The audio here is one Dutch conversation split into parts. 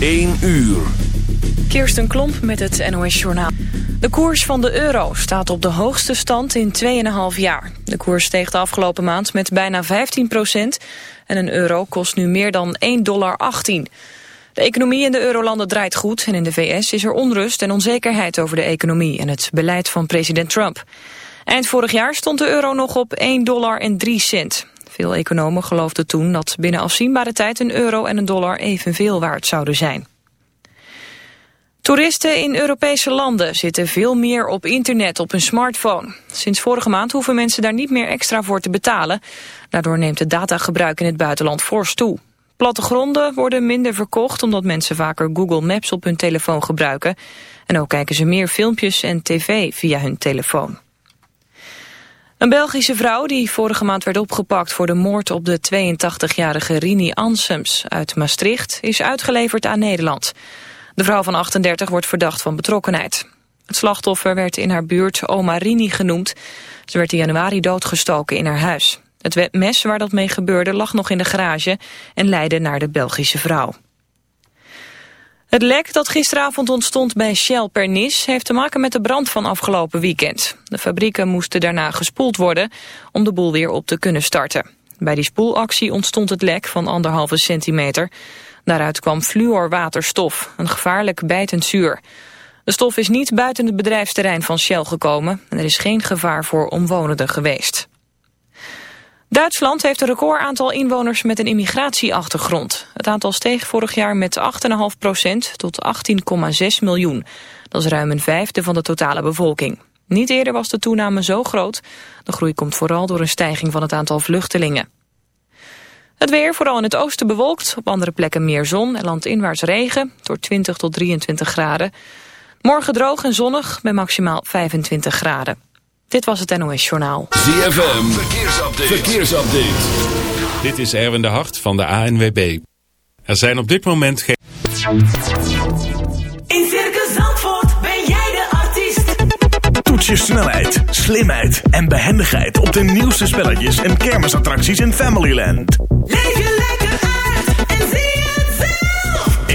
1 uur. Kirsten Klomp met het NOS-journaal. De koers van de euro staat op de hoogste stand in 2,5 jaar. De koers steeg de afgelopen maand met bijna 15 procent... en een euro kost nu meer dan 1,18 dollar. De economie in de eurolanden draait goed... en in de VS is er onrust en onzekerheid over de economie... en het beleid van president Trump. Eind vorig jaar stond de euro nog op 1 dollar en 3 cent. Veel economen geloofden toen dat binnen afzienbare tijd... een euro en een dollar evenveel waard zouden zijn. Toeristen in Europese landen zitten veel meer op internet op hun smartphone. Sinds vorige maand hoeven mensen daar niet meer extra voor te betalen. Daardoor neemt het datagebruik in het buitenland fors toe. Plattegronden worden minder verkocht omdat mensen vaker Google Maps op hun telefoon gebruiken. En ook kijken ze meer filmpjes en tv via hun telefoon. Een Belgische vrouw die vorige maand werd opgepakt voor de moord op de 82-jarige Rini Ansems uit Maastricht is uitgeleverd aan Nederland. De vrouw van 38 wordt verdacht van betrokkenheid. Het slachtoffer werd in haar buurt Oma Rini genoemd. Ze werd in januari doodgestoken in haar huis. Het mes waar dat mee gebeurde lag nog in de garage en leidde naar de Belgische vrouw. Het lek dat gisteravond ontstond bij Shell Pernis heeft te maken met de brand van afgelopen weekend. De fabrieken moesten daarna gespoeld worden om de boel weer op te kunnen starten. Bij die spoelactie ontstond het lek van anderhalve centimeter. Daaruit kwam fluorwaterstof, een gevaarlijk bijtend zuur. De stof is niet buiten het bedrijfsterrein van Shell gekomen... en er is geen gevaar voor omwonenden geweest. Duitsland heeft een recordaantal inwoners met een immigratieachtergrond. Het aantal steeg vorig jaar met 8,5 procent tot 18,6 miljoen. Dat is ruim een vijfde van de totale bevolking. Niet eerder was de toename zo groot. De groei komt vooral door een stijging van het aantal vluchtelingen. Het weer, vooral in het oosten bewolkt, op andere plekken meer zon en landinwaarts regen, door 20 tot 23 graden. Morgen droog en zonnig, met maximaal 25 graden. Dit was het NOS Journaal. ZFM, verkeersupdate. verkeersupdate. Dit is Erwin de Hart van de ANWB. Er zijn op dit moment geen... In Circus Zandvoort ben jij de artiest. Toets je snelheid, slimheid en behendigheid op de nieuwste spelletjes en kermisattracties in Familyland. Leef je lekker uit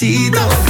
Despacito.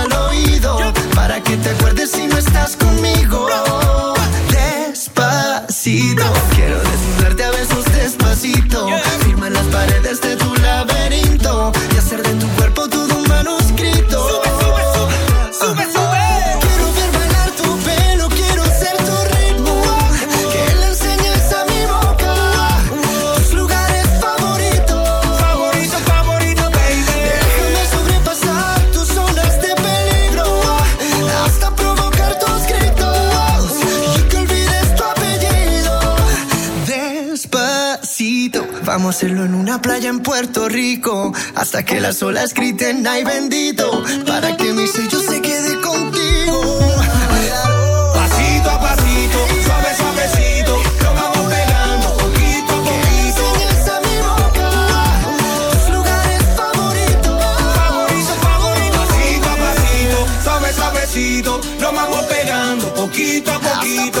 playa en Puerto Rico hasta que las olas griten ay bendito para que mi sello se quede contigo. Pasito a pasito, suave suavecito, lo vamos pegando poquito a poquito. Sin a mi boca, tus lugares favoritos, favoritos, favoritos. Pasito a pasito, suave suavecito, lo vamos pegando poquito a poquito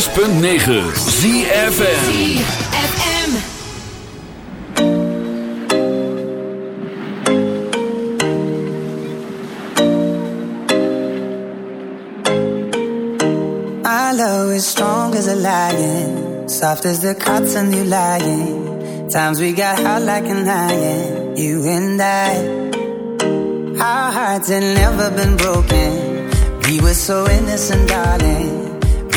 106.9 ZFN strong as a lion, soft as the cotton you lying. Times we got hot like an iron, you and I. Our hearts had never been broken. We were so innocent, darling.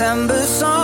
December song.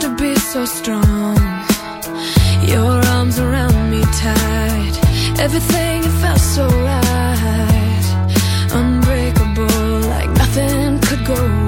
to be so strong. Your arms around me tight. Everything felt so right. Unbreakable, like nothing could go wrong.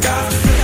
disguise.